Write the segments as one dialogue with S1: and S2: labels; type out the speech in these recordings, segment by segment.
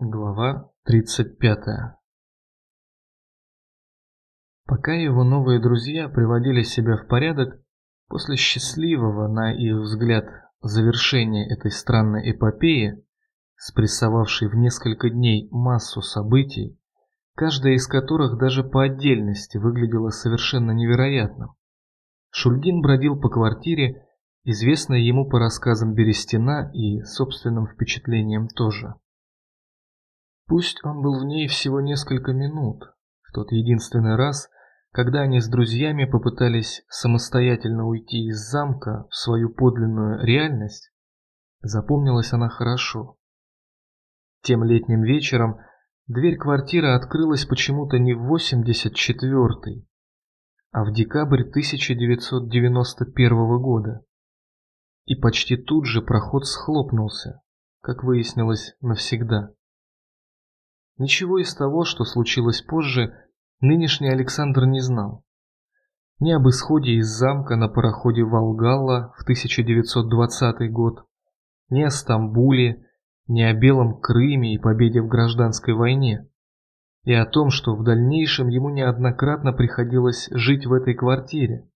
S1: Глава 35 Пока его новые друзья приводили себя в порядок, после счастливого, на их взгляд, завершения этой странной эпопеи, спрессовавшей в несколько дней массу событий, каждая из которых даже по отдельности выглядела совершенно невероятным, Шульгин бродил по квартире, известной ему по рассказам Берестина и собственным впечатлениям тоже. Пусть он был в ней всего несколько минут, в тот единственный раз, когда они с друзьями попытались самостоятельно уйти из замка в свою подлинную реальность, запомнилась она хорошо. Тем летним вечером дверь квартиры открылась почему-то не в 84-й, а в декабрь 1991 года. И почти тут же проход схлопнулся, как выяснилось навсегда. Ничего из того, что случилось позже, нынешний Александр не знал. Ни об исходе из замка на пароходе «Волгалла» в 1920 год, ни о Стамбуле, ни о Белом Крыме и победе в гражданской войне, и о том, что в дальнейшем ему неоднократно приходилось жить в этой квартире.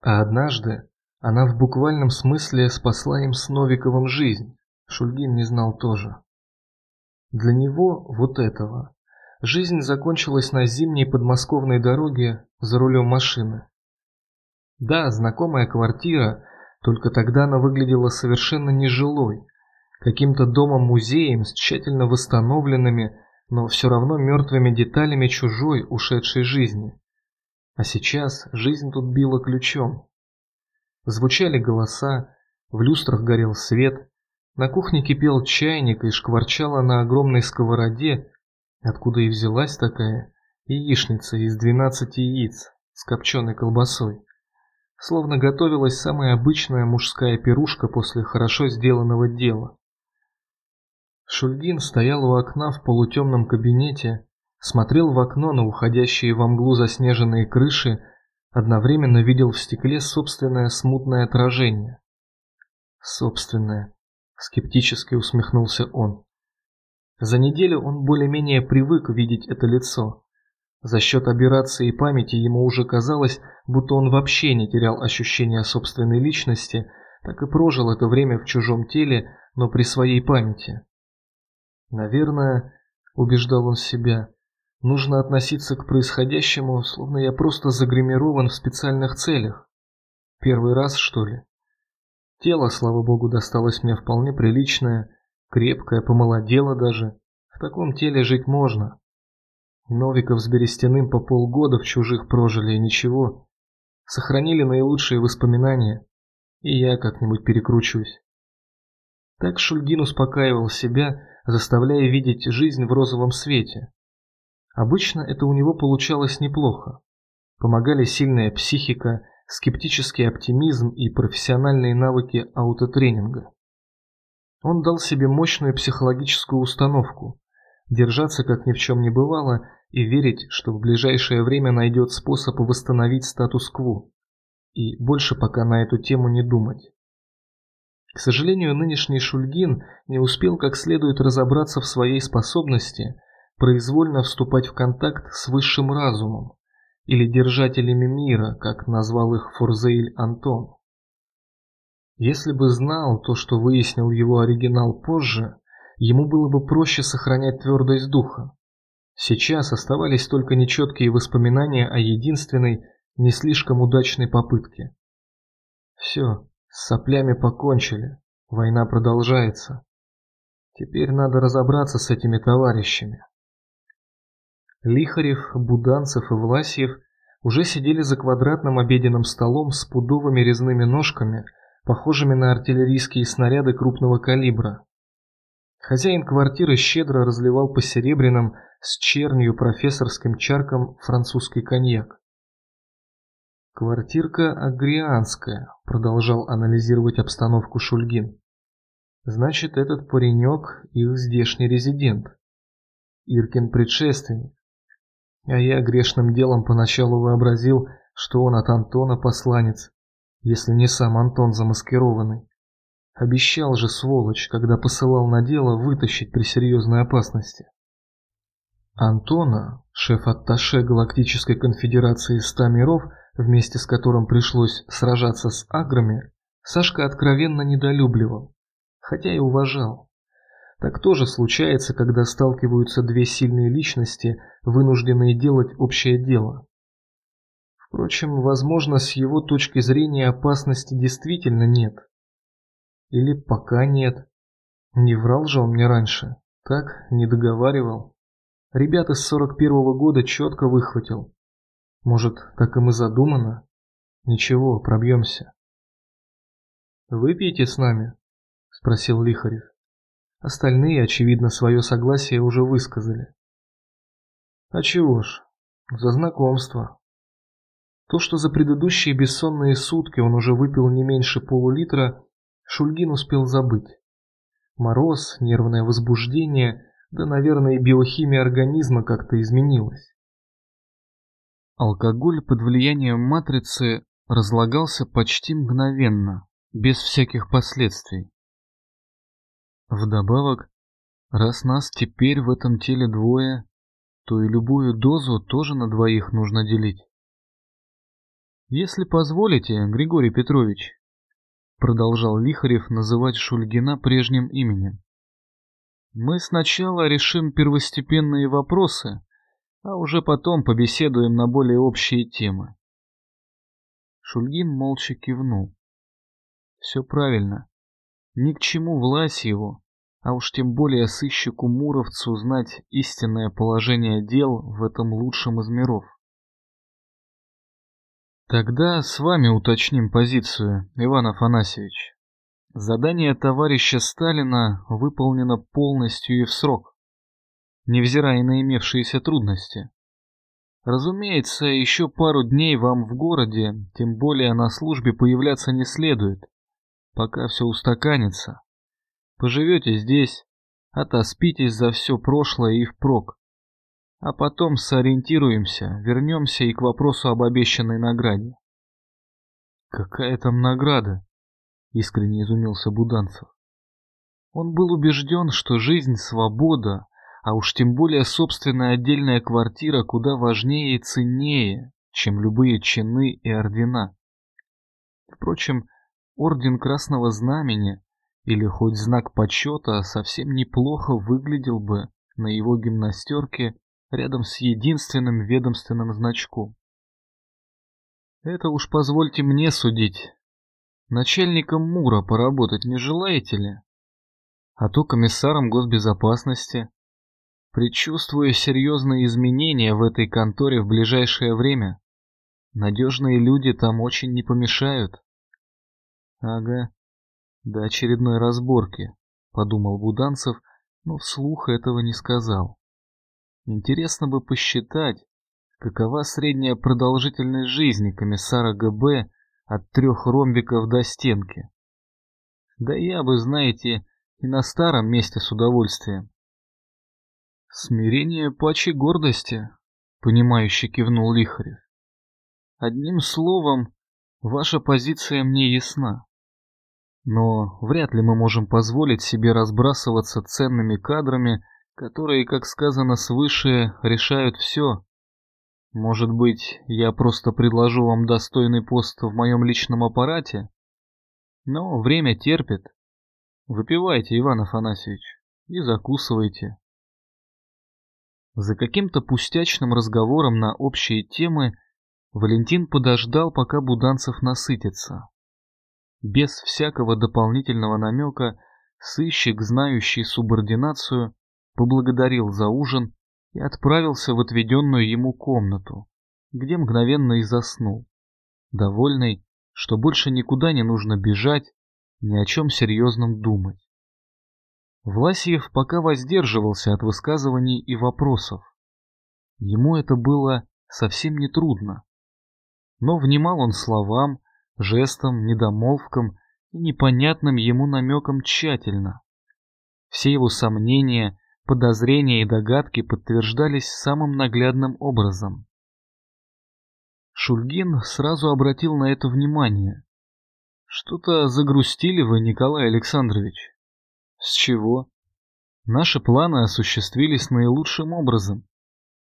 S1: А однажды она в буквальном смысле спасла им с Новиковым жизнь, Шульгин не знал тоже. Для него вот этого. Жизнь закончилась на зимней подмосковной дороге за рулем машины. Да, знакомая квартира, только тогда она выглядела совершенно нежилой, каким-то домом-музеем с тщательно восстановленными, но все равно мертвыми деталями чужой ушедшей жизни. А сейчас жизнь тут била ключом. Звучали голоса, в люстрах горел свет, на кухне кипел чайник и шкварчала на огромной сковороде, откуда и взялась такая яичница из двенадцати яиц с копченой колбасой. Словно готовилась самая обычная мужская пирушка после хорошо сделанного дела. Шульгин стоял у окна в полутемном кабинете, смотрел в окно на уходящие во мглу заснеженные крыши, одновременно видел в стекле собственное смутное отражение. Собственное. Скептически усмехнулся он. За неделю он более-менее привык видеть это лицо. За счет операции памяти ему уже казалось, будто он вообще не терял ощущения собственной личности, так и прожил это время в чужом теле, но при своей памяти. Наверное, убеждал он себя, нужно относиться к происходящему, словно я просто загримирован в специальных целях. Первый раз, что ли? Тело, слава богу, досталось мне вполне приличное, крепкое, помолодело даже. В таком теле жить можно. Новиков с Берестяным по полгода в чужих прожили и ничего. Сохранили наилучшие воспоминания. И я как-нибудь перекручусь. Так Шульгин успокаивал себя, заставляя видеть жизнь в розовом свете. Обычно это у него получалось неплохо. Помогали сильная психика, скептический оптимизм и профессиональные навыки аутотренинга. Он дал себе мощную психологическую установку – держаться как ни в чем не бывало и верить, что в ближайшее время найдет способ восстановить статус-кво, и больше пока на эту тему не думать. К сожалению, нынешний Шульгин не успел как следует разобраться в своей способности произвольно вступать в контакт с высшим разумом, или держателями мира, как назвал их Форзейль Антон. Если бы знал то, что выяснил его оригинал позже, ему было бы проще сохранять твердость духа. Сейчас оставались только нечеткие воспоминания о единственной, не слишком удачной попытке. Все, с соплями покончили, война продолжается. Теперь надо разобраться с этими товарищами. Лихарев, Буданцев и Власьев уже сидели за квадратным обеденным столом с пудовыми резными ножками, похожими на артиллерийские снаряды крупного калибра. Хозяин квартиры щедро разливал по серебряным с чернью профессорским чаркам французский коньяк. «Квартирка агрианская», — продолжал анализировать обстановку Шульгин. «Значит, этот паренек их здешний резидент. Иркин предшественник. А я грешным делом поначалу вообразил, что он от Антона посланец, если не сам Антон замаскированный. Обещал же, сволочь, когда посылал на дело вытащить при серьезной опасности. Антона, шеф-атташе Галактической конфедерации ста миров, вместе с которым пришлось сражаться с аграми, Сашка откровенно недолюбливал, хотя и уважал. Так тоже случается, когда сталкиваются две сильные личности, вынужденные делать общее дело. Впрочем, возможно, с его точки зрения опасности действительно нет. Или пока нет. Не врал же он мне раньше. Так, не договаривал. Ребят из 41-го года четко выхватил. Может, так им и задумано? Ничего, пробьемся. «Выпьете с нами?» – спросил Лихарев. Остальные, очевидно, свое согласие уже высказали. А чего ж, за знакомство. То, что за предыдущие бессонные сутки он уже выпил не меньше полулитра, Шульгин успел забыть. Мороз, нервное возбуждение, да, наверное, и биохимия организма как-то изменилась.
S2: Алкоголь под влиянием матрицы разлагался почти мгновенно, без всяких последствий. Вдобавок, раз нас теперь в этом теле двое, то и любую дозу тоже на двоих нужно делить. Если позволите, Григорий Петрович, продолжал Лихарев называть Шульгина прежним именем. Мы сначала решим первостепенные вопросы, а уже потом побеседуем на более общие темы. Шульгин молча кивнул. Все правильно. Ни к чему власть его, а уж тем более сыщику Муровцу знать истинное положение дел в этом лучшем из миров. Тогда с вами уточним позицию, Иван Афанасьевич. Задание товарища Сталина выполнено полностью и в срок, невзирая на имевшиеся трудности. Разумеется, еще пару дней вам в городе, тем более на службе, появляться не следует, пока все устаканится. Поживете здесь, отоспитесь за все прошлое и впрок. А потом сориентируемся, вернемся и к вопросу об обещанной награде. Какая там награда? Искренне изумился Буданцев. Он был убежден, что жизнь, свобода, а уж тем более собственная отдельная квартира куда важнее и ценнее, чем любые чины и ордена. Впрочем, орден Красного Знамени или хоть знак почета совсем неплохо выглядел бы на его гимнастерке рядом с единственным ведомственным значком. Это уж позвольте мне судить, Начальником МУРа поработать не желаете ли? А то комиссаром госбезопасности. Предчувствуя серьезные изменения в этой конторе в ближайшее время, надежные люди там очень не помешают. Ага, до очередной разборки, подумал Буданцев, но вслух этого не сказал. Интересно бы посчитать, какова средняя продолжительность жизни комиссара ГБ от трех ромбиков до стенки. Да я бы, знаете, и на старом месте с удовольствием. Смирение паче гордости, понимающе кивнул Лихарев. Одним словом, ваша позиция мне ясна. Но вряд ли мы можем позволить себе разбрасываться ценными кадрами, которые, как сказано свыше, решают все, может быть, я просто предложу вам достойный пост в моем личном аппарате? Но время терпит. Выпивайте, Иван Афанасьевич, и закусывайте. За каким-то пустячным разговором на общие темы Валентин подождал, пока Буданцев насытится. Без всякого дополнительного намека сыщик, знающий субординацию, поблагодарил за ужин и отправился в отведенную ему комнату, где мгновенно и заснул, довольный, что больше никуда не нужно бежать, ни о чем серьезном думать. Власьев пока воздерживался от высказываний и вопросов. Ему это было совсем не трудно. Но внимал он словам, жестам, недомолвкам и непонятным ему намекам тщательно. Все его сомнения Подозрения и догадки подтверждались самым наглядным образом. Шульгин сразу обратил на это внимание. Что-то загрустили вы, Николай Александрович. С чего? Наши планы осуществились наилучшим образом.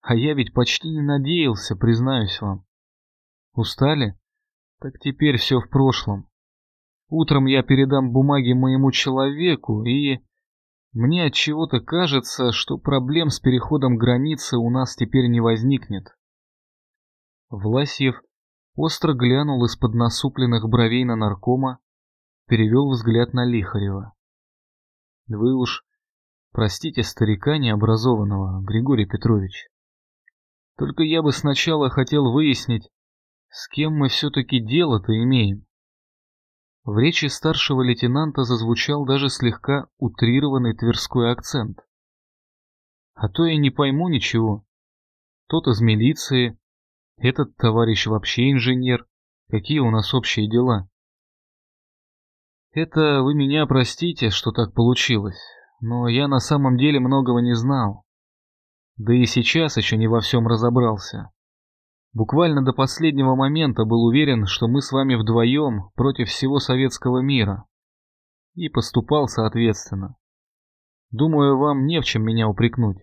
S2: А я ведь почти не надеялся, признаюсь вам. Устали? Так теперь все в прошлом. Утром я передам бумаги моему человеку, и... Мне от чего-то кажется, что проблем с переходом границы у нас теперь не возникнет. Власьев остро глянул из-под насупленных бровей на наркома, перевел взгляд на Лихарева. Вы уж простите старика необразованного, Григорий Петрович. Только я бы сначала хотел выяснить, с кем мы все-таки дело-то имеем. В речи старшего лейтенанта зазвучал даже слегка утрированный тверской акцент. А то я не пойму ничего. Тот из милиции, этот товарищ вообще инженер. Какие у нас общие дела? Это вы меня простите, что так получилось, но я на самом деле многого не знал. Да и сейчас еще не во всем разобрался. Буквально до последнего момента был уверен, что мы с вами вдвоем против всего советского мира. И поступал соответственно. Думаю, вам не в чем меня упрекнуть.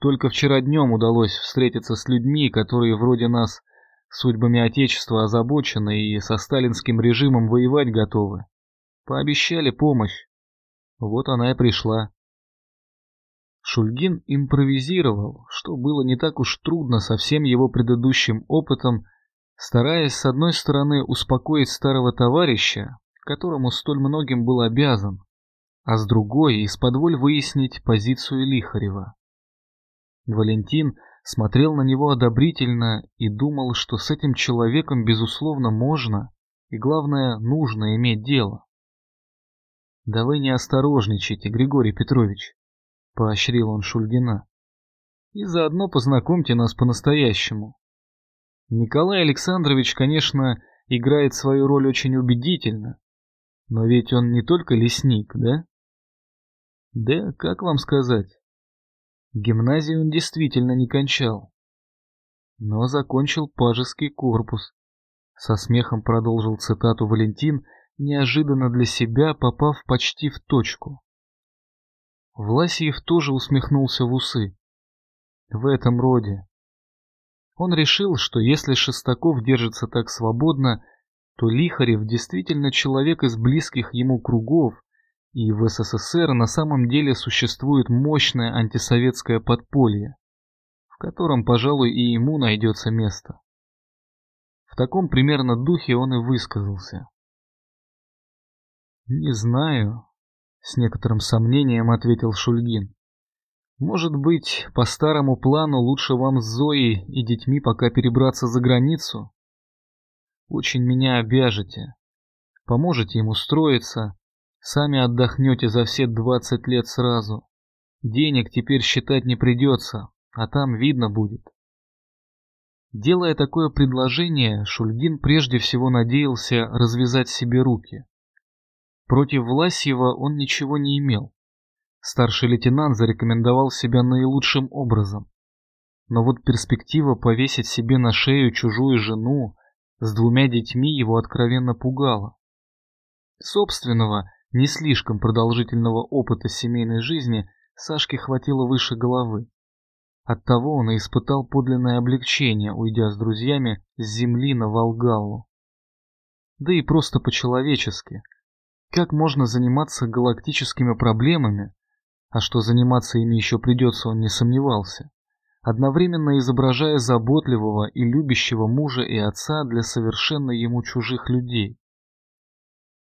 S2: Только вчера днем удалось встретиться с людьми, которые вроде нас судьбами Отечества озабочены и со сталинским режимом воевать готовы. Пообещали помощь. Вот она и пришла. Шульгин импровизировал, что было не так уж трудно со всем его предыдущим опытом, стараясь с одной стороны успокоить старого товарища, которому столь многим был обязан, а с другой из-под выяснить позицию Лихарева. Валентин смотрел на него одобрительно и думал, что с этим человеком безусловно можно и, главное, нужно иметь дело. «Да вы не осторожничайте, Григорий Петрович», — поощрил он Шульгина. «И заодно познакомьте нас по-настоящему. Николай Александрович, конечно, играет свою роль очень убедительно, но ведь он не только лесник, да? Да, как вам сказать? Гимназию он действительно не кончал, но закончил пажеский корпус. Со смехом продолжил цитату Валентин, неожиданно для себя попав почти в точку. Власиев тоже усмехнулся в усы. В этом роде. Он решил, что если Шестаков держится так свободно, то Лихарев действительно человек из близких ему кругов, и в СССР на самом деле существует мощное антисоветское подполье, в котором, пожалуй, и ему найдется место. В таком примерно духе он и высказался. «Не знаю», — с некоторым сомнением ответил Шульгин. «Может быть, по старому плану лучше вам с Зоей и детьми пока перебраться за границу? Очень меня обяжете. Поможете им устроиться, Сами отдохнете за все двадцать лет сразу. Денег теперь считать не придется, а там видно будет. Делая такое предложение, Шульгин прежде всего надеялся развязать себе руки. Против Власьева он ничего не имел. Старший лейтенант зарекомендовал себя наилучшим образом. Но вот перспектива повесить себе на шею чужую жену с двумя детьми его откровенно пугала. Собственного, не слишком продолжительного опыта семейной жизни Сашке хватило выше головы. Оттого он и испытал подлинное облегчение, уйдя с друзьями с земли на Волгалу. Да и просто по-человечески. Как можно заниматься галактическими проблемами, а что заниматься ими еще придется, он не сомневался, одновременно изображая заботливого и любящего мужа и отца для совершенно ему чужих людей.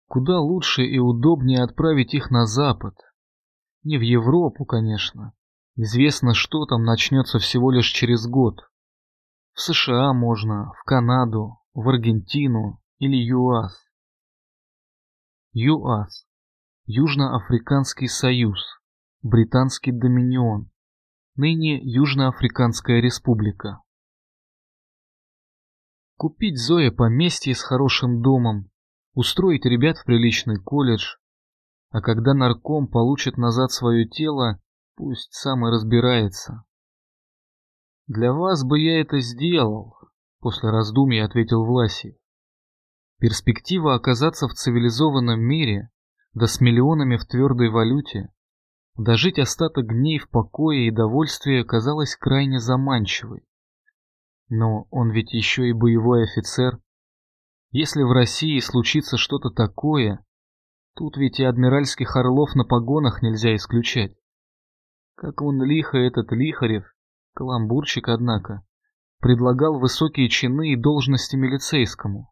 S2: Куда лучше и удобнее отправить их на запад. Не в Европу, конечно. Известно, что там начнется всего лишь через год. В США можно, в Канаду, в Аргентину или ЮАС. ЮАС. Южноафриканский союз. Британский доминион. Ныне Южноафриканская республика. Купить Зое поместье с хорошим домом, устроить ребят в приличный колледж, а когда нарком получит назад свое тело, пусть сам и разбирается. Для вас бы я это сделал, после раздумья ответил Власий. Перспектива оказаться в цивилизованном мире, да с миллионами в твердой валюте, дожить остаток дней в покое и довольстве казалась крайне заманчивой. Но он ведь еще и боевой офицер. Если в России случится что-то такое, тут ведь и адмиральских орлов на погонах нельзя исключать. Как он лихо этот Лихарев, каламбурчик, однако, предлагал высокие чины и должности милицейскому.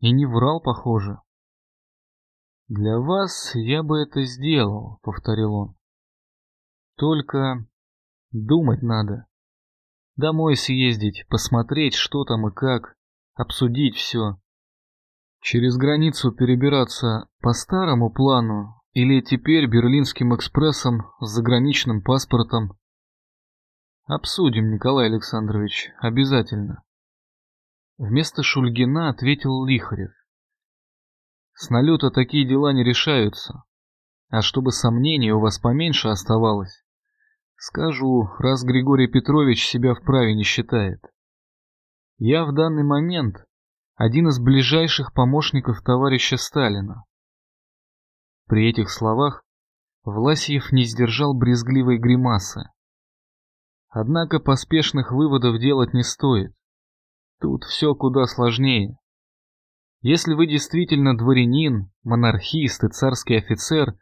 S2: И не врал, похоже. «Для вас я бы это сделал», — повторил он. «Только думать надо. Домой съездить, посмотреть, что там и как, обсудить все. Через границу перебираться по старому плану или теперь Берлинским экспрессом с заграничным паспортом. Обсудим, Николай Александрович, обязательно. Вместо Шульгина ответил Лихарев. С налета такие дела не решаются. А чтобы сомнений у вас поменьше оставалось, Скажу, раз Григорий Петрович себя вправе не считает. Я в данный момент один из ближайших помощников товарища Сталина. При этих словах Власьев не сдержал брезгливой гримасы. Однако поспешных выводов делать не стоит. Тут все куда сложнее. Если вы действительно дворянин, монархист и царский офицер,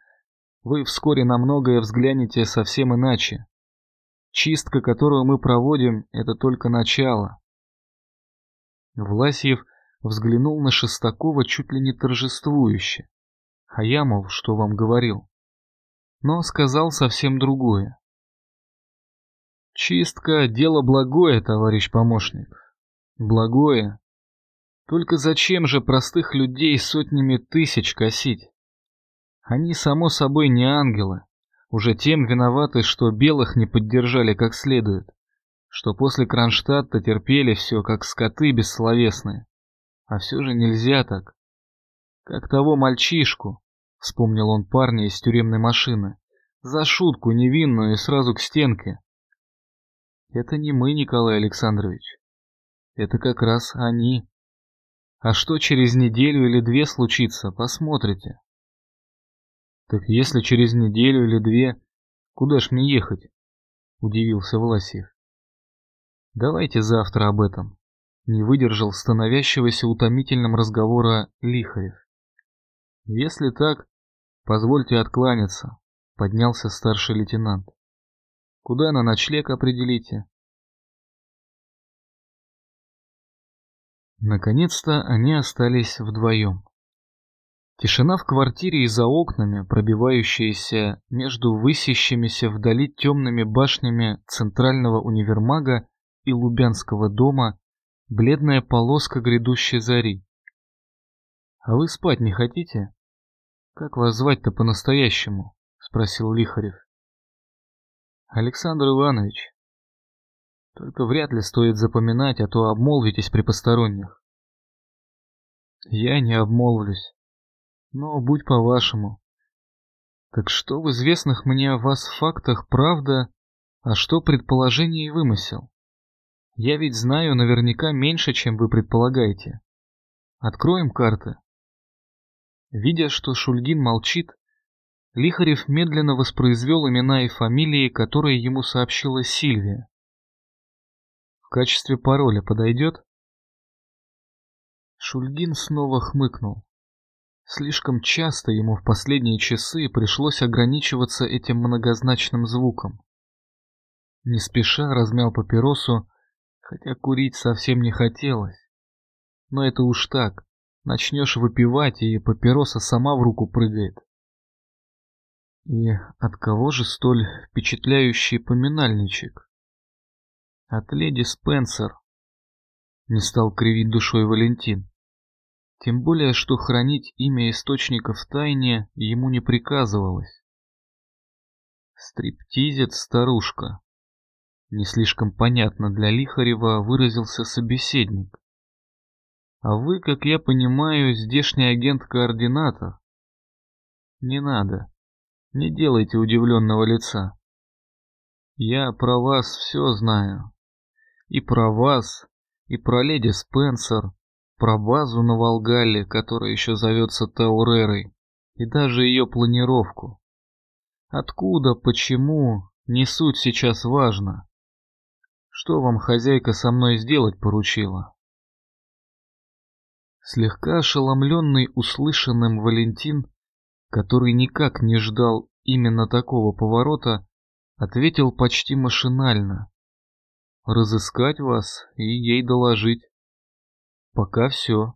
S2: вы вскоре на многое взглянете совсем иначе. Чистка, которую мы проводим, это только начало. Власьев взглянул на Шестакова чуть ли не торжествующе. А я, мол, что вам говорил? Но сказал совсем другое. Чистка — дело благое, товарищ помощник. Благое. Только зачем же простых людей сотнями тысяч косить? Они, само собой, не ангелы. Уже тем виноваты, что белых не поддержали как следует, что после Кронштадта терпели все, как скоты бессловесные. А все же нельзя так. Как того мальчишку, вспомнил он парня из тюремной машины, за шутку невинную и сразу к стенке. Это не мы, Николай Александрович. Это как раз они. А что через неделю или две случится, посмотрите. Так если через неделю или две, куда ж мне ехать? Удивился Власьев. Давайте завтра об этом. Не выдержал становящегося утомительным разговора Лихарев. Если так, позвольте откланяться, поднялся старший лейтенант. Куда на ночлег определите? Наконец-то они остались вдвоем. Тишина в квартире и за окнами, пробивающаяся между высящимися вдали темными башнями Центрального универмага и Лубянского дома, бледная полоска грядущей зари. «А вы спать не хотите?» «Как вас звать-то по-настоящему?» — спросил Лихарев. «Александр Иванович. Только вряд ли стоит запоминать, а то обмолвитесь при посторонних». «Я не обмолвлюсь. Но будь по-вашему. Так что в известных мне о вас фактах правда, а что предположение и вымысел? Я ведь знаю наверняка меньше, чем вы предполагаете. Откроем карты. Видя, что Шульгин молчит, Лихарев медленно воспроизвел имена и фамилии, которые ему сообщила Сильвия. Качестве пароля подойдет? Шульгин снова хмыкнул. Слишком часто ему в последние часы пришлось ограничиваться этим многозначным звуком. Не спеша размял папиросу, хотя курить совсем не хотелось. Но это уж так, начнешь выпивать, и папироса сама в руку прыгает. И от кого же столь впечатляющий поминальничек? От леди Спенсер. Не стал кривить душой Валентин. Тем более, что хранить имя источника в тайне ему не приказывалось. Стриптизец старушка. Не слишком понятно для Лихарева выразился собеседник. А вы, как я понимаю, здешний агент-координатор. Не надо. Не делайте удивленного лица. Я про вас все знаю. И про вас, и про леди Спенсер, про базу на Волгале, которая еще зовется Таурерой, и даже ее планировку. Откуда, почему, не суть сейчас важно. Что вам хозяйка со мной сделать поручила? Слегка ошеломленный услышанным Валентин, который никак не ждал именно такого поворота, ответил почти машинально. Разыскать вас и ей доложить. Пока все.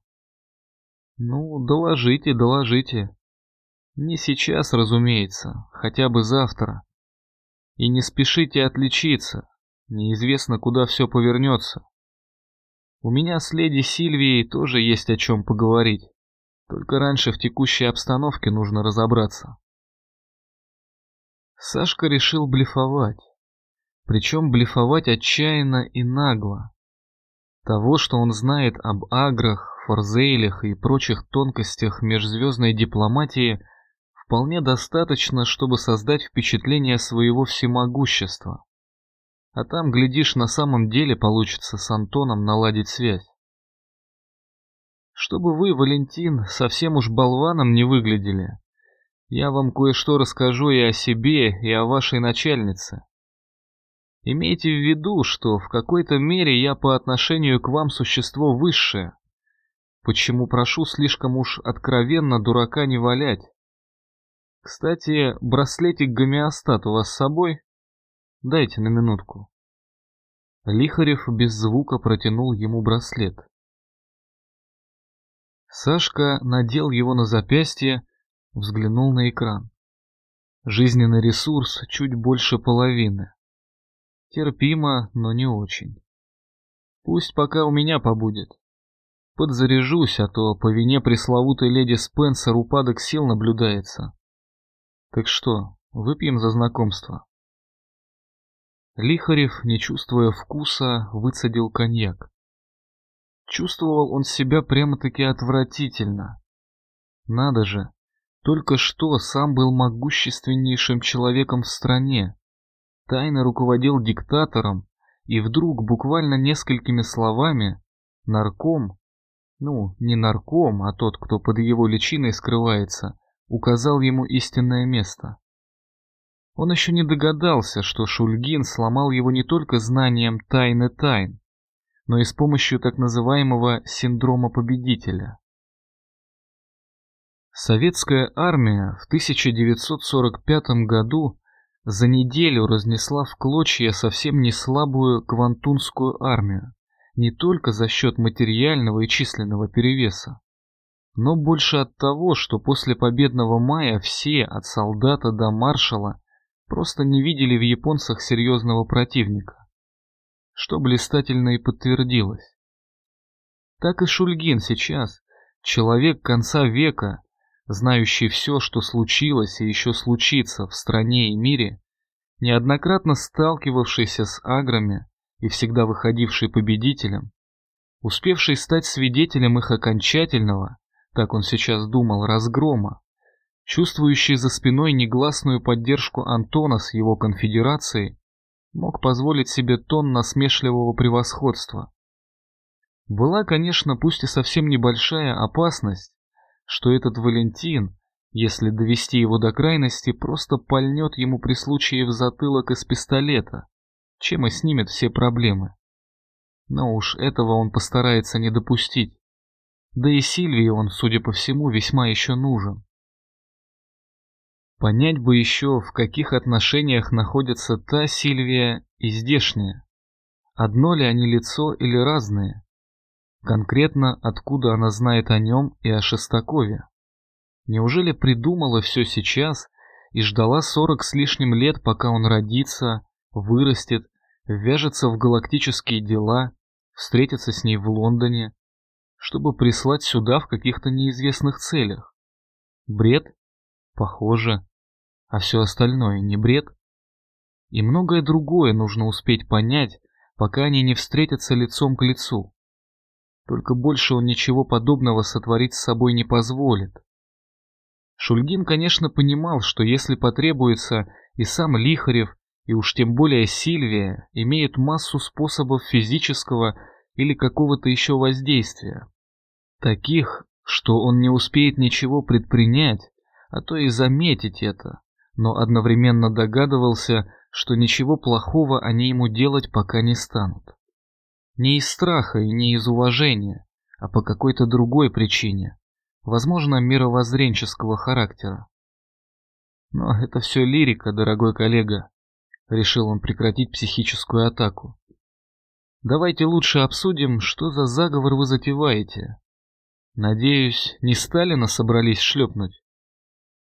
S2: Ну, доложите, доложите. Не сейчас, разумеется, хотя бы завтра. И не спешите отличиться, неизвестно, куда все повернется. У меня с леди Сильвией тоже есть о чем поговорить. Только раньше в текущей обстановке нужно разобраться. Сашка решил блефовать. Причем блефовать отчаянно и нагло. Того, что он знает об аграх, форзейлях и прочих тонкостях межзвездной дипломатии – вполне достаточно, чтобы создать впечатление своего всемогущества. А там, глядишь, на самом деле получится с Антоном наладить связь. Чтобы вы, Валентин, совсем уж болваном не выглядели, я вам кое-что расскажу и о себе, и о вашей начальнице. Имейте в виду, что в какой-то мере я по отношению к вам существо высшее. Почему прошу слишком уж откровенно дурака не валять? Кстати, браслетик гомеостат у вас с собой? Дайте на минутку. Лихарев без звука протянул ему браслет. Сашка надел его на запястье, взглянул на экран. Жизненный ресурс чуть больше половины. Терпимо, но не очень. Пусть пока у меня побудет. Подзаряжусь, а то по вине пресловутой леди Спенсер упадок сил наблюдается. Так что, выпьем за знакомство. Лихарев, не чувствуя вкуса, выцедил коньяк. Чувствовал он себя прямо-таки отвратительно. Надо же, только что сам был могущественнейшим человеком в стране, тайно руководил диктатором, и вдруг буквально несколькими словами нарком, ну, не нарком, а тот, кто под его личиной скрывается, указал ему истинное место. Он еще не догадался, что Шульгин сломал его не только знанием тайны тайн, но и с помощью так называемого синдрома победителя. Советская армия в 1945 году за неделю разнесла в клочья совсем не слабую Квантунскую армию, не только за счет материального и численного перевеса, но больше от того, что после победного мая все, от солдата до маршала, просто не видели в японцах серьезного противника, что блистательно и подтвердилось. Так и Шульгин сейчас, человек конца века, знающий все, что случилось и еще случится в стране и мире, неоднократно сталкивавшийся с аграми и всегда выходивший победителем, успевший стать свидетелем их окончательного, так он сейчас думал, разгрома, чувствующий за спиной негласную поддержку Антона с его конфедерацией, мог позволить себе тон насмешливого превосходства. Была, конечно, пусть и совсем небольшая опасность, что этот Валентин, если довести его до крайности, просто пальнет ему при случае в затылок из пистолета, чем и снимет все проблемы. Но уж этого он постарается не допустить. Да и Сильвии он, судя по всему, весьма еще нужен. Понять бы еще, в каких отношениях находятся та Сильвия и здешняя. Одно ли они лицо или разные? Конкретно, откуда она знает о нем и о Шестакове? Неужели придумала все сейчас и ждала сорок с лишним лет, пока он родится, вырастет, вяжется в галактические дела, встретится с ней в Лондоне, чтобы прислать сюда в каких-то неизвестных целях. Бред? Похоже. А все остальное не бред? И многое другое нужно успеть понять, пока они не встретятся лицом к лицу. Только больше он ничего подобного сотворить с собой не позволит. Шульгин, конечно, понимал, что если потребуется, и сам Лихарев, и уж тем более Сильвия, имеют массу способов физического или какого-то еще воздействия. Таких, что он не успеет ничего предпринять, а то и заметить это, но одновременно догадывался, что ничего плохого они ему делать пока не станут. Не из страха и не из уважения, а по какой-то другой причине, возможно, мировоззренческого характера. Но это все лирика, дорогой коллега. Решил он прекратить психическую атаку. Давайте лучше обсудим, что за заговор вы затеваете. Надеюсь, не Сталина собрались шлепнуть?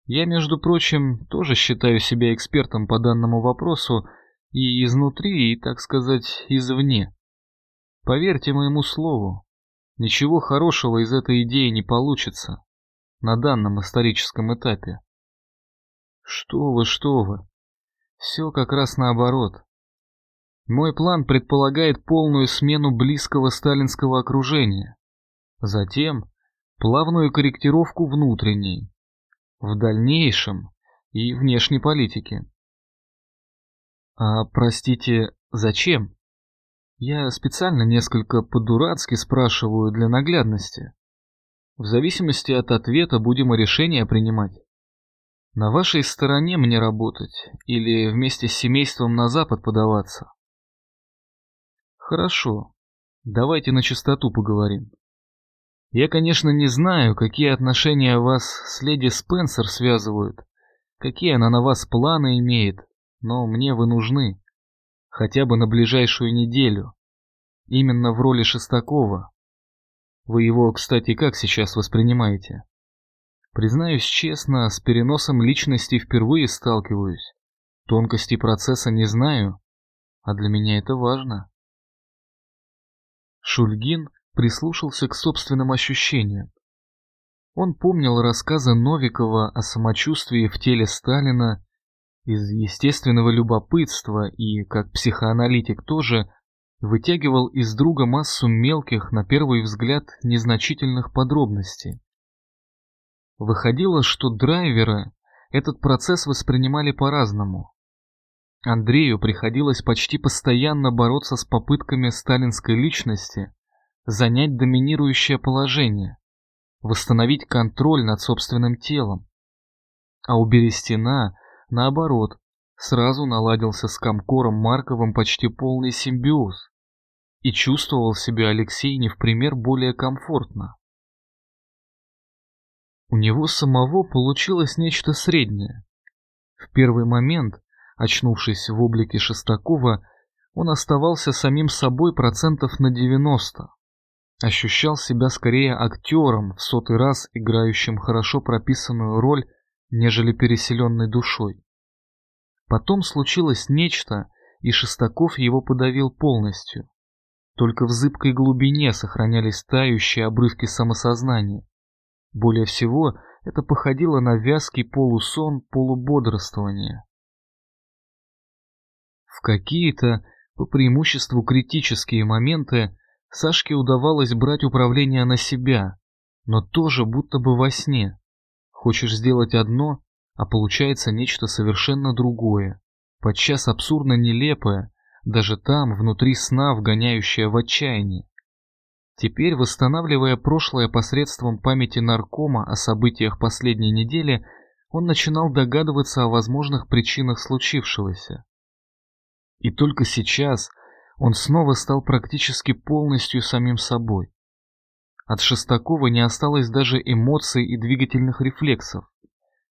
S2: Я, между прочим, тоже считаю себя экспертом по данному вопросу и изнутри, и, так сказать, извне. Поверьте моему слову, ничего хорошего из этой идеи не получится на данном историческом этапе. Что вы, что вы. Все как раз наоборот. Мой план предполагает полную смену близкого сталинского окружения. Затем плавную корректировку внутренней, в дальнейшем и внешней политики. А, простите, зачем? Я специально несколько по-дурацки спрашиваю для наглядности. В зависимости от ответа будем и решения принимать. На вашей стороне мне работать или вместе с семейством на запад подаваться? Хорошо, давайте на чистоту поговорим. Я, конечно, не знаю, какие отношения вас с леди Спенсер связывают, какие она на вас планы имеет, но мне вы нужны. Хотя бы на ближайшую неделю. Именно в роли Шестакова. Вы его, кстати, как сейчас воспринимаете? Признаюсь честно, с переносом личности впервые сталкиваюсь. Тонкости процесса не знаю, а для меня это важно. Шульгин прислушался к собственным ощущениям. Он помнил рассказы Новикова о самочувствии в теле Сталина из естественного любопытства и, как психоаналитик тоже, вытягивал из друга массу мелких, на первый взгляд, незначительных подробностей. Выходило, что драйверы этот процесс воспринимали по-разному. Андрею приходилось почти постоянно бороться с попытками сталинской личности занять доминирующее положение, восстановить контроль над собственным телом. А у Берестина, наоборот, сразу наладился с Комкором Марковым почти полный симбиоз, и чувствовал себя Алексей не в пример более комфортно. У него самого получилось нечто среднее. В первый момент, очнувшись в облике Шестакова, он оставался самим собой процентов на 90, ощущал себя скорее актером, в сотый раз играющим хорошо прописанную роль, нежели переселенной душой. Потом случилось нечто, и Шестаков его подавил полностью. Только в зыбкой глубине сохранялись тающие обрывки самосознания. Более всего, это походило на вязкий полусон полубодрствования. В какие-то, по преимуществу критические моменты, Сашке удавалось брать управление на себя, но тоже будто бы во сне. Хочешь сделать одно, а получается нечто совершенно другое, подчас абсурдно нелепое, даже там, внутри сна, вгоняющее в отчаяние. Теперь, восстанавливая прошлое посредством памяти наркома о событиях последней недели, он начинал догадываться о возможных причинах случившегося. И только сейчас – он снова стал практически полностью самим собой. От Шестакова не осталось даже эмоций и двигательных рефлексов,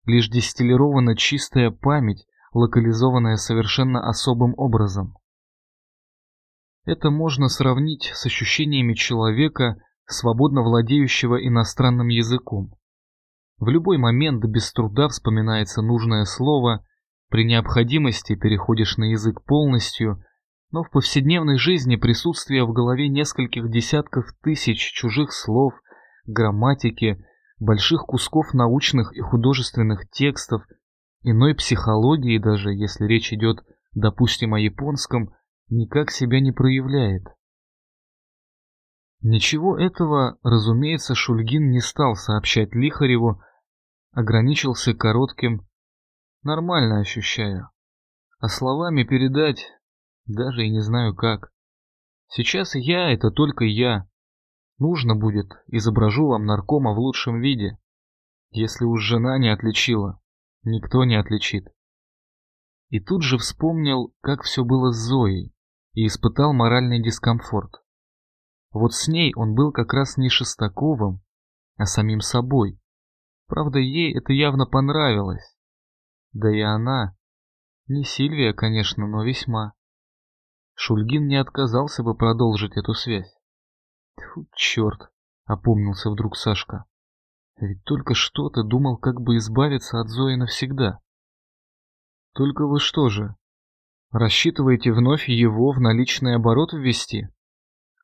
S2: лишь дистиллирована чистая память, локализованная совершенно особым образом. Это можно сравнить с ощущениями человека, свободно владеющего иностранным языком. В любой момент без труда вспоминается нужное слово, при необходимости переходишь на язык полностью, но в повседневной жизни присутствие в голове нескольких десятков тысяч чужих слов, грамматики, больших кусков научных и художественных текстов, иной психологии даже, если речь идет, допустим, о японском, никак себя не проявляет. Ничего этого, разумеется, Шульгин не стал сообщать Лихареву, ограничился коротким «нормально ощущаю», а словами передать даже и не знаю как. Сейчас я — это только я. Нужно будет, изображу вам наркома в лучшем виде. Если уж жена не отличила, никто не отличит. И тут же вспомнил, как все было с Зоей, и испытал моральный дискомфорт. Вот с ней он был как раз не Шестаковым, а самим собой. Правда, ей это явно понравилось. Да и она, не Сильвия, конечно, но весьма. Шульгин не отказался бы продолжить эту связь. Тьфу, черт, опомнился вдруг Сашка. Ведь только что ты думал, как бы избавиться от Зои навсегда. Только вы что же, рассчитываете вновь его в наличный оборот ввести?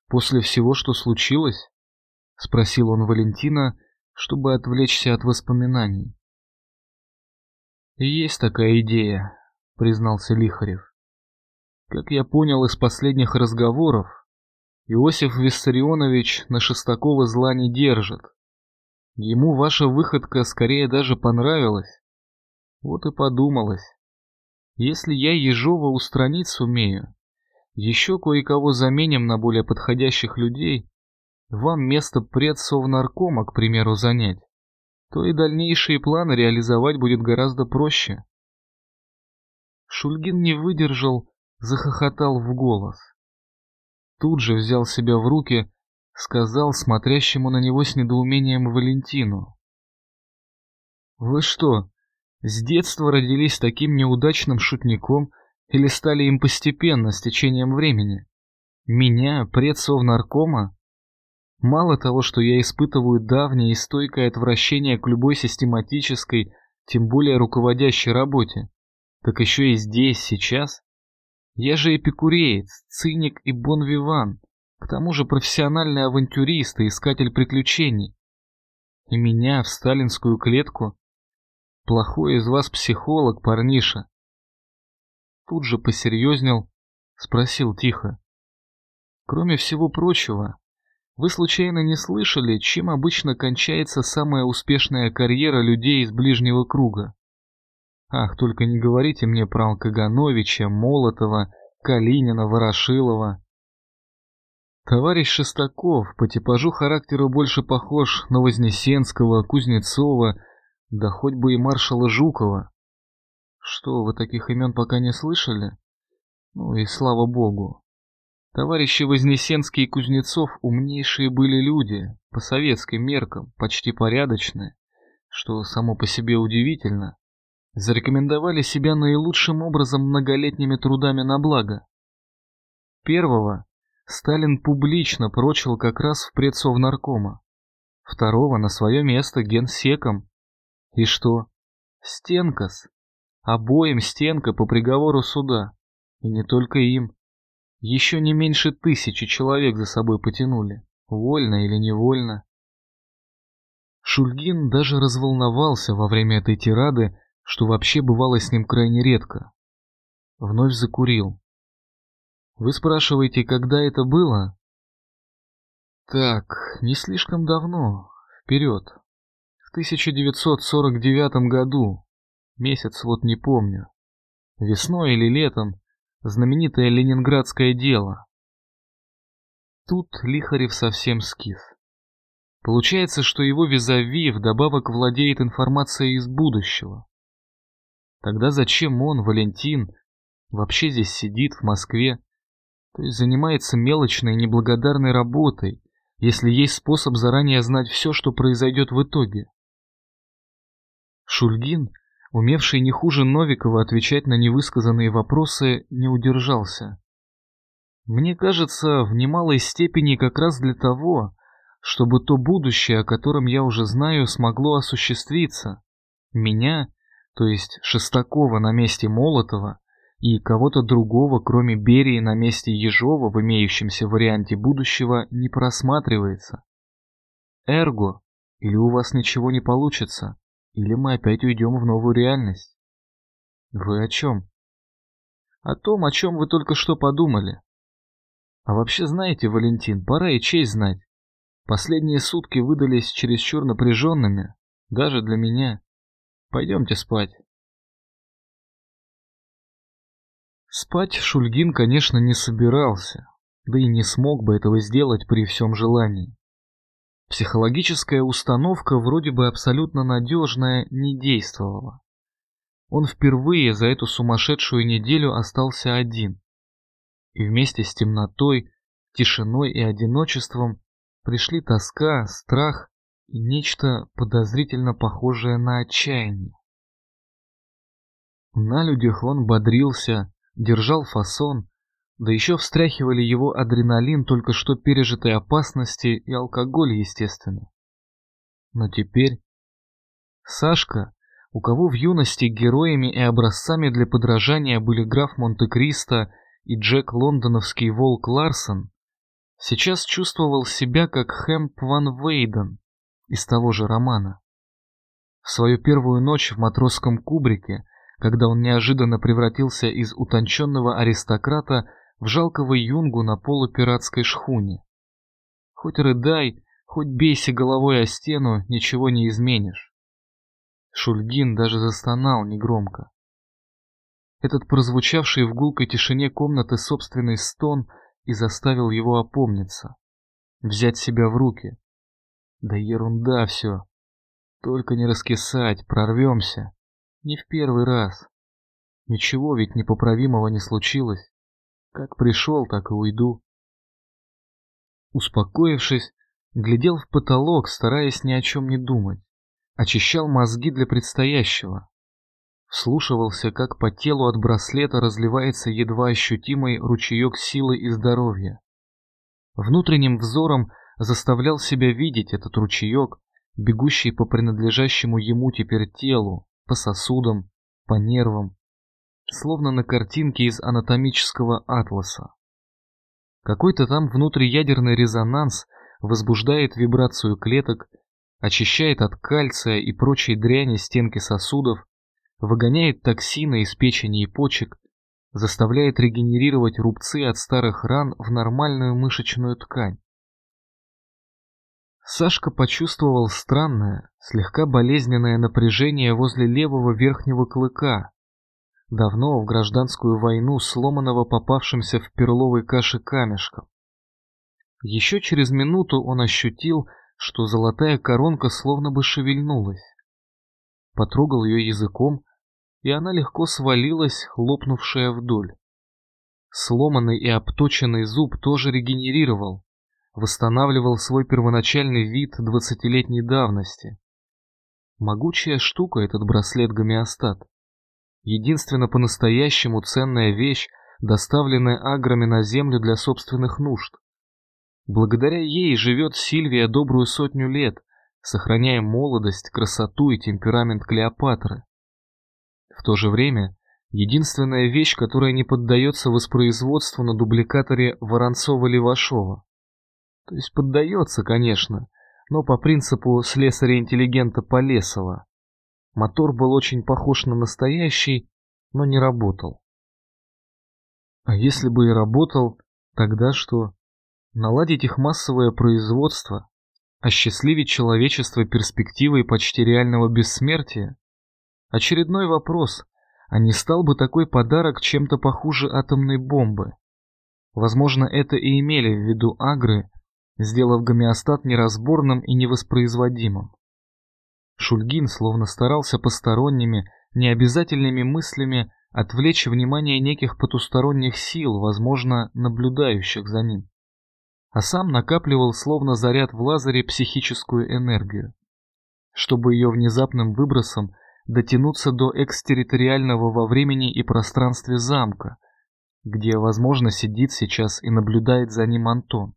S2: После всего, что случилось? Спросил он Валентина, чтобы отвлечься от воспоминаний. Есть такая идея, признался Лихарев. Как я понял из последних разговоров, Иосиф Виссарионович на Шестакова зла не держит. Ему ваша выходка скорее даже понравилась. Вот и подумалось. Если я Ежова устранить сумею, еще кое-кого заменим на более подходящих людей, вам место предсовнаркома, к примеру, занять, то и дальнейшие планы реализовать будет гораздо проще. Шульгин не выдержал, захохотал в голос. Тут же взял себя в руки, сказал смотрящему на него с недоумением Валентину. «Вы что, с детства родились таким неудачным шутником или стали им постепенно, с течением времени? Меня, предсовнаркома? Мало того, что я испытываю давнее и стойкое отвращение к любой систематической, тем более руководящей работе, так еще и здесь, сейчас. Я же эпикуреец, циник и бонвиван, к тому же профессиональный авантюрист и искатель приключений. И меня в сталинскую клетку Плохой из вас психолог, парниша. Тут же посерьезнел, спросил тихо. Кроме всего прочего, вы случайно не слышали, чем обычно кончается самая успешная карьера людей из ближнего круга? Ах, только не говорите мне про Алкагановича, Молотова, Калинина, Ворошилова. Товарищ Шестаков по типажу характеру больше похож на Вознесенского, Кузнецова, да хоть бы и маршала Жукова. Что, вы таких имен пока не слышали? Ну и слава богу. Товарищи Вознесенский и Кузнецов умнейшие были люди, по советским меркам, почти порядочные, что само по себе удивительно. Зарекомендовали себя наилучшим образом многолетними трудами на благо. Первого Сталин публично прочил как раз в предсовнаркома, второго на свое место генсеком, и что? Стенкас. Обоим стенка по приговору суда. И не только им. Еще не меньше тысячи человек за собой потянули. Вольно или невольно. Шульгин даже разволновался во время этой тирады, что вообще бывало с ним крайне редко. Вновь закурил. Вы спрашиваете, когда это было? Так, не слишком давно. Вперед. В 1949 году, месяц вот не помню, весной или летом, знаменитое ленинградское дело. Тут Лихарев совсем скис. Получается, что его визави вдобавок владеет информацией из будущего. Тогда зачем он, Валентин, вообще здесь сидит, в Москве, то есть занимается мелочной неблагодарной работой, если есть способ заранее знать все, что произойдет в итоге? Шульгин, умевший не хуже Новикова отвечать на невысказанные вопросы, не удержался. Мне кажется, в немалой степени как раз для того, чтобы то будущее, о котором я уже знаю, смогло осуществиться. Меня, то есть Шестакова на месте Молотова, и кого-то другого, кроме Берии на месте Ежова в имеющемся варианте будущего, не просматривается. Эрго, или у вас ничего не получится, или мы опять уйдем в новую реальность. Вы о чем? О том, о чем вы только что подумали. А вообще знаете, Валентин, пора и честь знать. Последние сутки выдались чересчур напряженными, даже для меня. Пойдемте спать. Спать Шульгин, конечно, не собирался, да и не смог бы этого сделать при всем желании. Психологическая установка, вроде бы абсолютно надежная, не действовала. Он впервые за эту сумасшедшую неделю остался один. И вместе с темнотой, тишиной и одиночеством пришли тоска, страх и нечто подозрительно похожее на отчаяние. На людях он бодрился, держал фасон, да еще встряхивали его адреналин только что пережитой опасности и алкоголь, естественно. Но теперь Сашка, у кого в юности героями и образцами для подражания были граф Монте-Кристо и Джек Лондоновский волк Ларсон, сейчас чувствовал себя как Хэмп Ван Вейден из того же романа. В свою первую ночь в матросском кубрике, когда он неожиданно превратился из утонченного аристократа в жалкого юнгу на полупиратской шхуне. Хоть рыдай, хоть бейся головой о стену, ничего не изменишь. Шульгин даже застонал негромко. Этот прозвучавший в гулкой тишине комнаты собственный стон и заставил его опомниться, взять себя в руки. Да ерунда все. Только не раскисать, прорвемся. Не в первый раз. Ничего ведь непоправимого не случилось. Как пришел, так и уйду. Успокоившись, глядел в потолок, стараясь ни о чем не думать. Очищал мозги для предстоящего. Вслушивался, как по телу от браслета разливается едва ощутимый ручеек силы и здоровья. Внутренним взором заставлял себя видеть этот ручеек, бегущий по принадлежащему ему теперь телу, по сосудам, по нервам, словно на картинке из анатомического атласа. Какой-то там внутриядерный резонанс возбуждает вибрацию клеток, очищает от кальция и прочей дряни стенки сосудов, выгоняет токсины из печени и почек, заставляет регенерировать рубцы от старых ран в нормальную мышечную ткань. Сашка почувствовал странное, слегка болезненное напряжение возле левого верхнего клыка, давно в гражданскую войну сломанного попавшимся в перловой каше камешком. Еще через минуту он ощутил, что золотая коронка словно бы шевельнулась. Потрогал ее языком, и она легко свалилась, лопнувшая вдоль. Сломанный и обточенный зуб тоже регенерировал, восстанавливал свой первоначальный вид двадцатилетней давности. Могучая штука этот браслет-гомеостат единственно по-настоящему ценная вещь, доставленная аграми на землю для собственных нужд. Благодаря ей живет Сильвия добрую сотню лет, сохраняя молодость, красоту и темперамент Клеопатры. В то же время, единственная вещь, которая не поддается воспроизводству на дубликаторе Воронцова-Левашова. То есть поддается, конечно, но по принципу слесаря-интеллигента Полесова. Мотор был очень похож на настоящий, но не работал. А если бы и работал, тогда что? Наладить их массовое производство, осчастливить человечество перспективой почти реального бессмертия? Очередной вопрос, а не стал бы такой подарок чем-то похуже атомной бомбы? Возможно, это и имели в виду агры, сделав гомеостат неразборным и невоспроизводимым. Шульгин словно старался посторонними, необязательными мыслями отвлечь внимание неких потусторонних сил, возможно, наблюдающих за ним. А сам накапливал словно заряд в лазере психическую энергию, чтобы ее внезапным выбросом дотянуться до экстерриториального во времени и пространстве замка, где, возможно, сидит сейчас и наблюдает за ним Антон.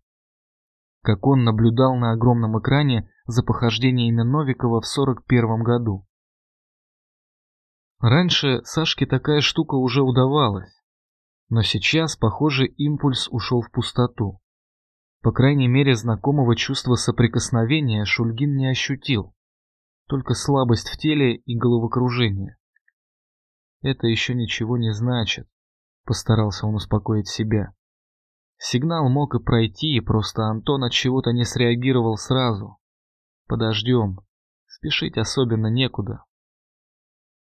S2: Как он наблюдал на огромном экране за похождениями Новикова в 41 году. Раньше Сашке такая штука уже удавалась, но сейчас, похоже, импульс ушел в пустоту. По крайней мере, знакомого чувства соприкосновения Шульгин не ощутил, только слабость в теле и головокружение. Это еще ничего не значит, постарался он успокоить себя. Сигнал мог и пройти, просто Антон от чего-то не среагировал сразу. Подождем. Спешить особенно некуда.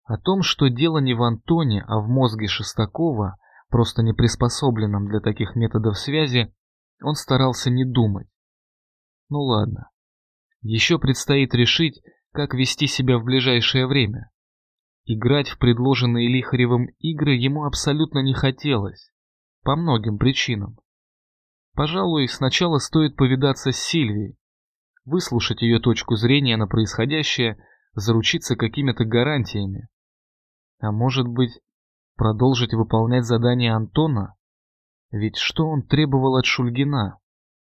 S2: О том, что дело не в Антоне, а в мозге Шестакова, просто не приспособленном для таких методов связи, он старался не думать. Ну ладно. Еще предстоит решить, как вести себя в ближайшее время. Играть в предложенные Лихаревым игры ему абсолютно не хотелось, по многим причинам. Пожалуй, сначала стоит повидаться с Сильвией, выслушать ее точку зрения на происходящее, заручиться какими-то гарантиями. А может быть, продолжить выполнять задание Антона? Ведь что он требовал от Шульгина?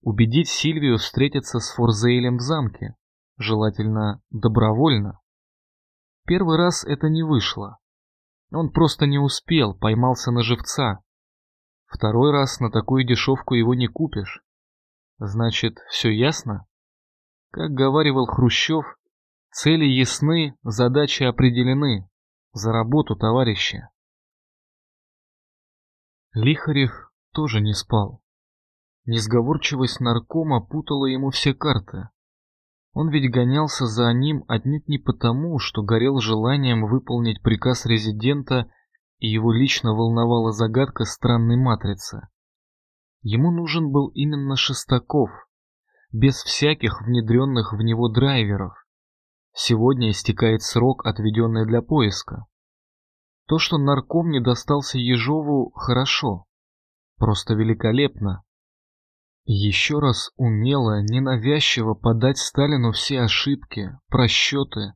S2: Убедить Сильвию встретиться с Форзейлем в замке, желательно добровольно. Первый раз это не вышло. Он просто не успел, поймался на живца. Второй раз на такую дешевку его не купишь. Значит, все ясно? Как говаривал Хрущев, цели ясны, задачи определены. За работу, товарищи. Лихарев тоже не спал. Несговорчивость наркома путала ему все карты. Он ведь гонялся за ним отнюдь не потому, что горел желанием выполнить приказ резидента и его лично волновала загадка странной матрицы. Ему нужен был именно Шестаков, без всяких внедренных в него драйверов. Сегодня истекает срок, отведенный для поиска. То, что нарком не достался Ежову, хорошо. Просто великолепно. Еще раз умело, ненавязчиво подать Сталину все ошибки, просчеты,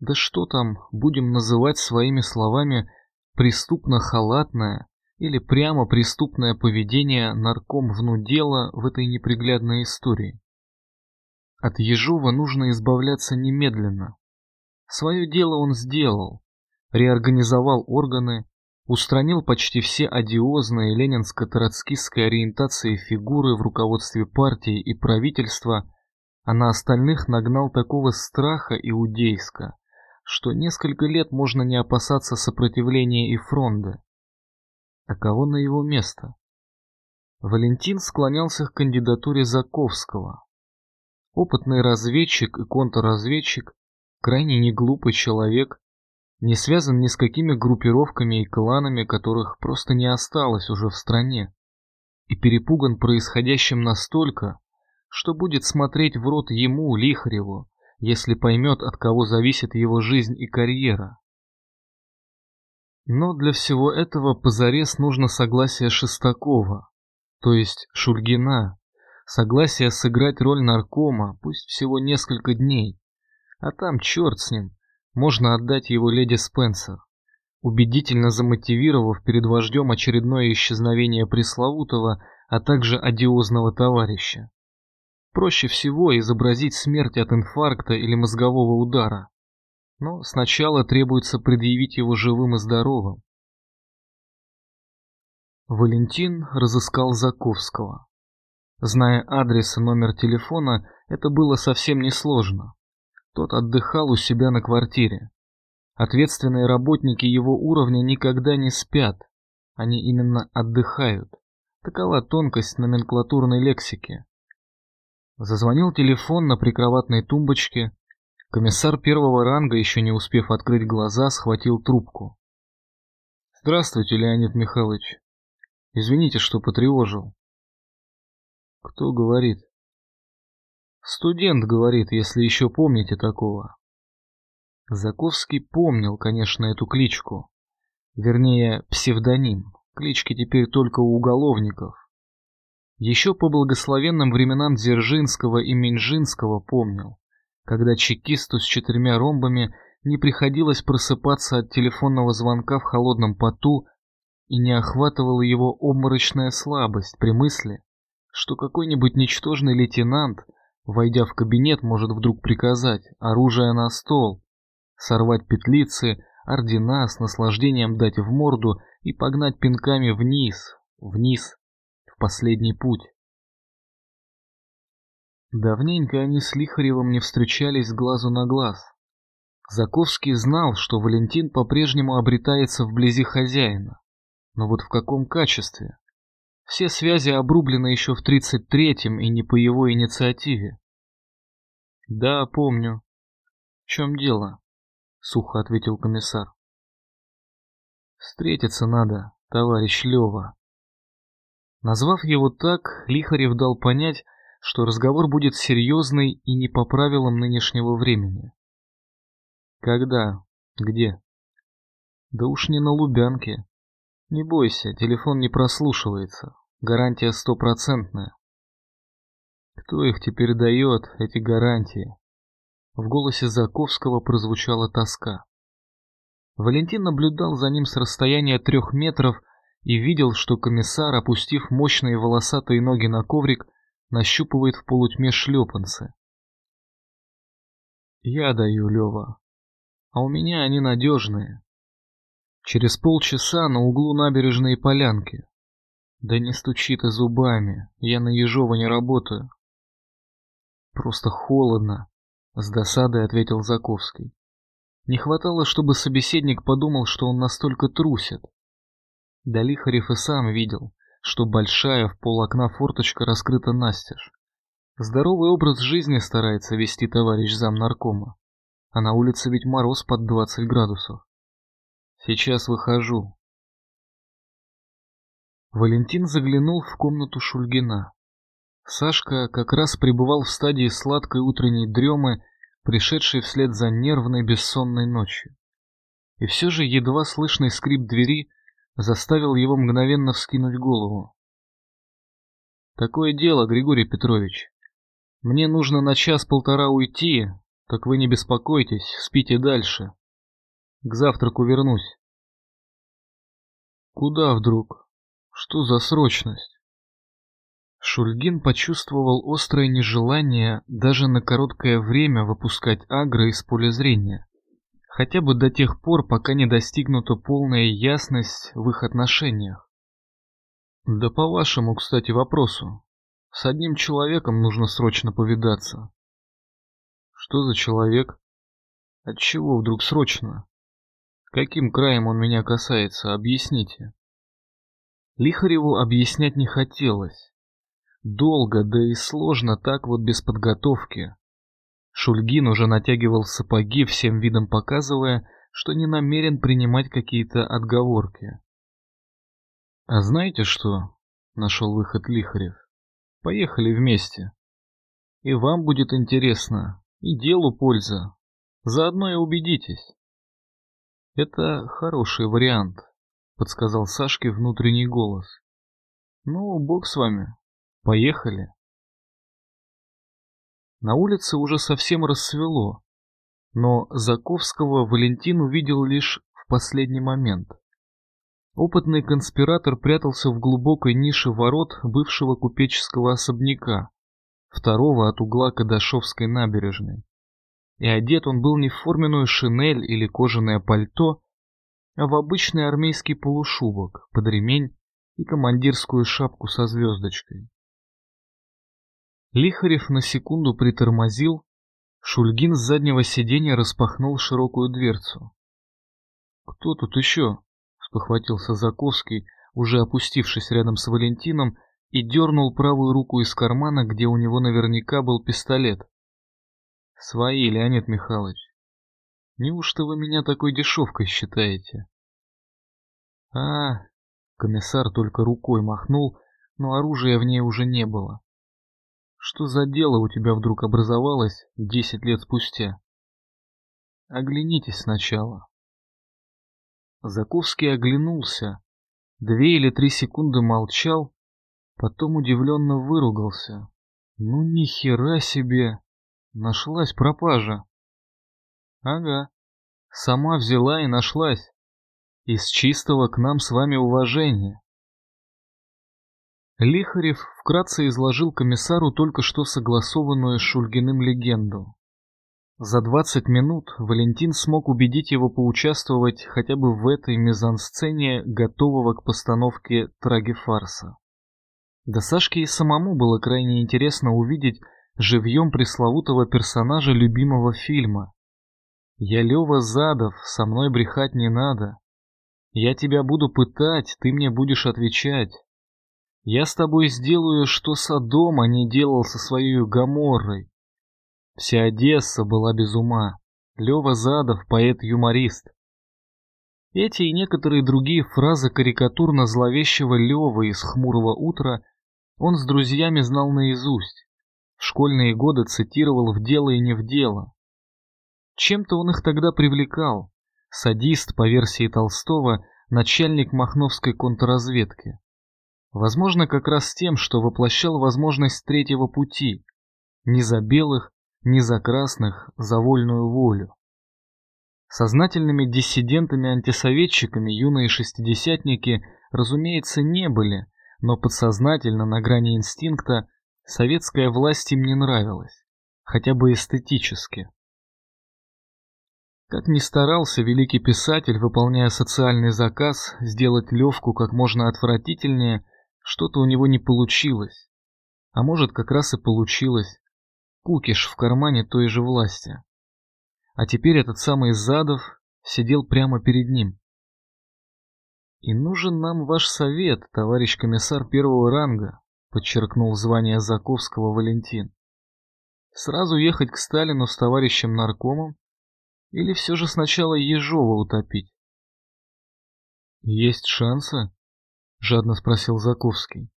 S2: да что там, будем называть своими словами, преступно-халатное или прямо преступное поведение нарком внудела в этой неприглядной истории. От Ежова нужно избавляться немедленно. Свое дело он сделал, реорганизовал органы, устранил почти все одиозные ленинско-троцкистской ориентации фигуры в руководстве партии и правительства, а на остальных нагнал такого страха иудейска, что несколько лет можно не опасаться сопротивления и фронда. А кого на его место? Валентин склонялся к кандидатуре Заковского. Опытный разведчик и контрразведчик, крайне неглупый человек, не связан ни с какими группировками и кланами, которых просто не осталось уже в стране, и перепуган происходящим настолько, что будет смотреть в рот ему, Лихареву, если поймет, от кого зависит его жизнь и карьера. Но для всего этого позарез нужно согласие Шестакова, то есть Шульгина, согласие сыграть роль наркома, пусть всего несколько дней, а там черт с ним, можно отдать его леди Спенсер, убедительно замотивировав перед вождем очередное исчезновение пресловутого, а также одиозного товарища. Проще всего изобразить смерть от инфаркта или мозгового удара. Но сначала требуется предъявить его живым и здоровым. Валентин разыскал Заковского. Зная адрес и номер телефона, это было совсем несложно. Тот отдыхал у себя на квартире. Ответственные работники его уровня никогда не спят. Они именно отдыхают. Такова тонкость номенклатурной лексики. Зазвонил телефон на прикроватной тумбочке. Комиссар первого ранга, еще не успев открыть глаза, схватил трубку. «Здравствуйте, Леонид Михайлович. Извините, что потревожил». «Кто говорит?» Студент говорит, если еще помните такого. Заковский помнил, конечно, эту кличку. Вернее, псевдоним. Клички теперь только у уголовников. Еще по благословенным временам Дзержинского и Минжинского помнил, когда чекисту с четырьмя ромбами не приходилось просыпаться от телефонного звонка в холодном поту и не охватывала его обморочная слабость при мысли, что какой-нибудь ничтожный лейтенант – Войдя в кабинет, может вдруг приказать оружие на стол, сорвать петлицы, ордена с наслаждением дать в морду и погнать пинками вниз, вниз, последний путь. Давненько они с Лихаревым не встречались глазу на глаз. Заковский знал, что Валентин по-прежнему обретается вблизи хозяина. Но вот в каком качестве? Все связи обрублены еще в 33-м и не по его инициативе. Да, помню. В чем дело? Сухо ответил комиссар. Встретиться надо, товарищ Лева. Назвав его так, Лихарев дал понять, что разговор будет серьезный и не по правилам нынешнего времени. Когда? Где? Да уж не на Лубянке. Не бойся, телефон не прослушивается. Гарантия стопроцентная. Кто их теперь дает, эти гарантии? В голосе Заковского прозвучала тоска. Валентин наблюдал за ним с расстояния трех метров и видел, что комиссар, опустив мощные волосатые ноги на коврик, нащупывает в полутьме шлепанцы. «Я даю, Лева. А у меня они надежные. Через полчаса на углу набережной полянки. Да не стучи ты зубами, я на Ежова не работаю. Просто холодно, с досадой ответил Заковский. Не хватало, чтобы собеседник подумал, что он настолько трусит. Да Лихарев и сам видел, что большая в пол окна форточка раскрыта настежь. Здоровый образ жизни старается вести товарищ зам наркома. А на улице ведь мороз под 20 градусов. Сейчас выхожу. Валентин заглянул в комнату Шульгина. Сашка как раз пребывал в стадии сладкой утренней дремы, пришедшей вслед за нервной бессонной ночью. И все же едва слышный скрип двери заставил его мгновенно вскинуть голову. «Такое дело, Григорий Петрович. Мне нужно на час-полтора уйти, так вы не беспокойтесь, спите дальше. К завтраку вернусь». «Куда вдруг? Что за срочность?» Шульгин почувствовал острое нежелание даже на короткое время выпускать Агро из поля зрения, хотя бы до тех пор, пока не достигнута полная ясность в их отношениях. Да по вашему, кстати, вопросу. С одним человеком нужно срочно повидаться. Что за человек? От чего вдруг срочно? Каким краем он меня касается, объясните. Лихареву объяснять не хотелось. Долго, да и сложно так вот без подготовки. Шульгин уже натягивал сапоги, всем видом показывая, что не намерен принимать какие-то отговорки. «А знаете что?» — нашел выход Лихарев. «Поехали вместе. И вам будет интересно, и делу польза. Заодно и убедитесь». «Это хороший вариант», — подсказал Сашке внутренний голос. «Ну, бог с вами, Поехали. На улице уже совсем рассвело, но Заковского Валентин увидел лишь в последний момент. Опытный конспиратор прятался в глубокой нише ворот бывшего купеческого особняка, второго от угла Кадашовской набережной. И одет он был не в форменную шинель или кожаное пальто, а в обычный армейский полушубок под ремень и командирскую шапку со звездочкой. Лихарев на секунду притормозил, Шульгин с заднего сиденья распахнул широкую дверцу. «Кто тут еще?» — спохватился Заковский, уже опустившись рядом с Валентином, и дернул правую руку из кармана, где у него наверняка был пистолет. «Свои, Леонид Михайлович. Неужто вы меня такой дешевкой считаете?» «А...» — комиссар только рукой махнул, но оружия в ней уже не было. Что за дело у тебя вдруг образовалось десять лет спустя? Оглянитесь сначала. Заковский оглянулся, две или три секунды молчал, потом удивленно выругался. Ну ни хера себе! Нашлась пропажа. Ага, сама взяла и нашлась. Из чистого к нам с вами уважения. Лихарев вкратце изложил комиссару только что согласованную с Шульгиным легенду. За 20 минут Валентин смог убедить его поучаствовать хотя бы в этой мизансцене, готового к постановке трагефарса. Да Сашке и самому было крайне интересно увидеть живьем пресловутого персонажа любимого фильма. «Я Лева Задов, со мной брехать не надо. Я тебя буду пытать, ты мне будешь отвечать. Я с тобой сделаю, что Содома не делал со своей Гоморрой. Вся Одесса была без ума. Лева Задов, поэт-юморист. Эти и некоторые другие фразы карикатурно зловещего Левы из «Хмурого утра» он с друзьями знал наизусть, в школьные годы цитировал в дело и не в дело. Чем-то он их тогда привлекал. Садист, по версии Толстого, начальник махновской контрразведки. Возможно, как раз тем, что воплощал возможность третьего пути. Ни за белых, ни за красных, за вольную волю. Сознательными диссидентами-антисоветчиками юные шестидесятники, разумеется, не были, но подсознательно, на грани инстинкта, советская власть им не нравилась, хотя бы эстетически. Как ни старался великий писатель, выполняя социальный заказ, сделать Левку как можно отвратительнее, что-то у него не получилось. А может, как раз и получилось. Кукиш в кармане той же власти. А теперь этот самый Задов сидел прямо перед ним. «И нужен нам ваш совет, товарищ комиссар первого ранга», подчеркнул звание Заковского Валентин. «Сразу ехать к Сталину с товарищем наркомом или все же сначала Ежова утопить?» «Есть шансы?» — жадно спросил Заковский.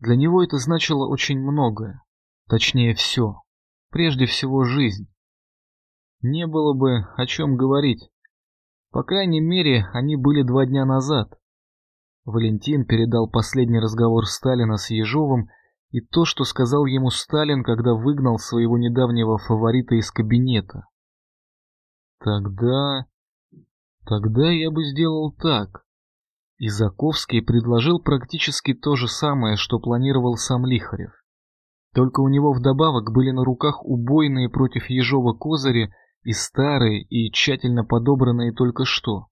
S2: Для него это значило очень многое, точнее все, прежде всего жизнь. Не было бы о чем говорить. По крайней мере, они были два дня назад. Валентин передал последний разговор Сталина с Ежовым и то, что сказал ему Сталин, когда выгнал своего недавнего фаворита из кабинета. Тогда... Тогда я бы сделал так. И Заковский предложил практически то же самое, что планировал сам Лихарев. Только у него вдобавок были на руках убойные против Ежова козыри и старые, и тщательно подобранные только что.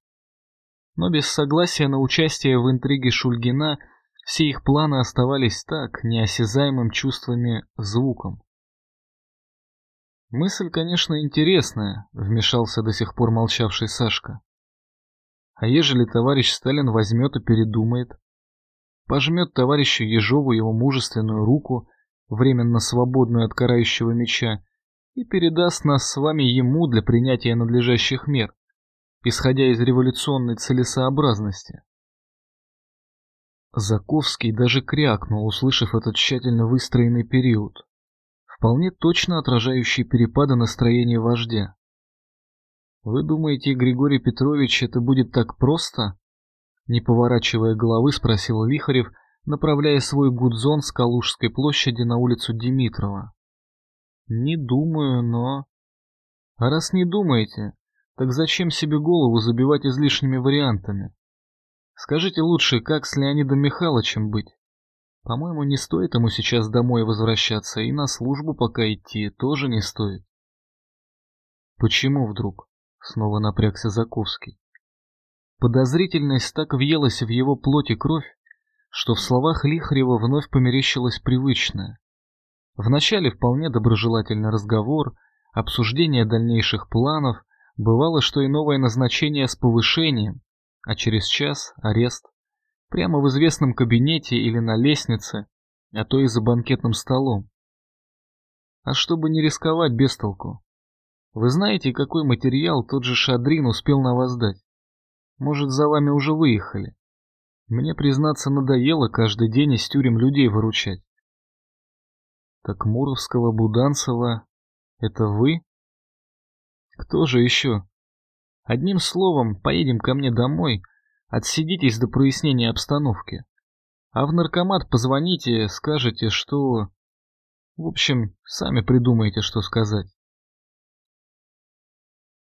S2: Но без согласия на участие в интриге Шульгина все их планы оставались так, неосязаемым чувствами звуком. «Мысль, конечно, интересная», — вмешался до сих пор молчавший Сашка. «А ежели товарищ Сталин возьмет и передумает, пожмет товарищу Ежову его мужественную руку, временно свободную от карающего меча, и передаст нас с вами ему для принятия надлежащих мер, исходя из революционной целесообразности. Заковский даже крякнул, услышав этот тщательно выстроенный период, вполне точно отражающий перепады настроения вождя. «Вы думаете, Григорий Петрович, это будет так просто?» Не поворачивая головы, спросил Лихарев, направляя свой гудзон с Калужской площади на улицу Димитрова. Не думаю, но... А раз не думаете, так зачем себе голову забивать излишними вариантами? Скажите лучше, как с Леонидом Михайловичем быть? По-моему, не стоит ему сейчас домой возвращаться, и на службу пока идти тоже не стоит. Почему вдруг? Снова напрягся Заковский. Подозрительность так въелась в его плоть и кровь, что в словах Лихарева вновь померещилось привычное. Вначале вполне доброжелательный разговор, обсуждение дальнейших планов, бывало, что и новое назначение с повышением, а через час арест. Прямо в известном кабинете или на лестнице, а то и за банкетным столом. А чтобы не рисковать без толку. Вы знаете, какой материал тот же Шадрин успел на вас дать? Может, за вами уже выехали? Мне, признаться, надоело каждый день из тюрем людей выручать. Так Муровского, Буданцева — это вы? Кто же еще? Одним словом, поедем ко мне домой, отсидитесь до прояснения обстановки. А в наркомат позвоните, скажете, что... В общем, сами придумаете, что сказать.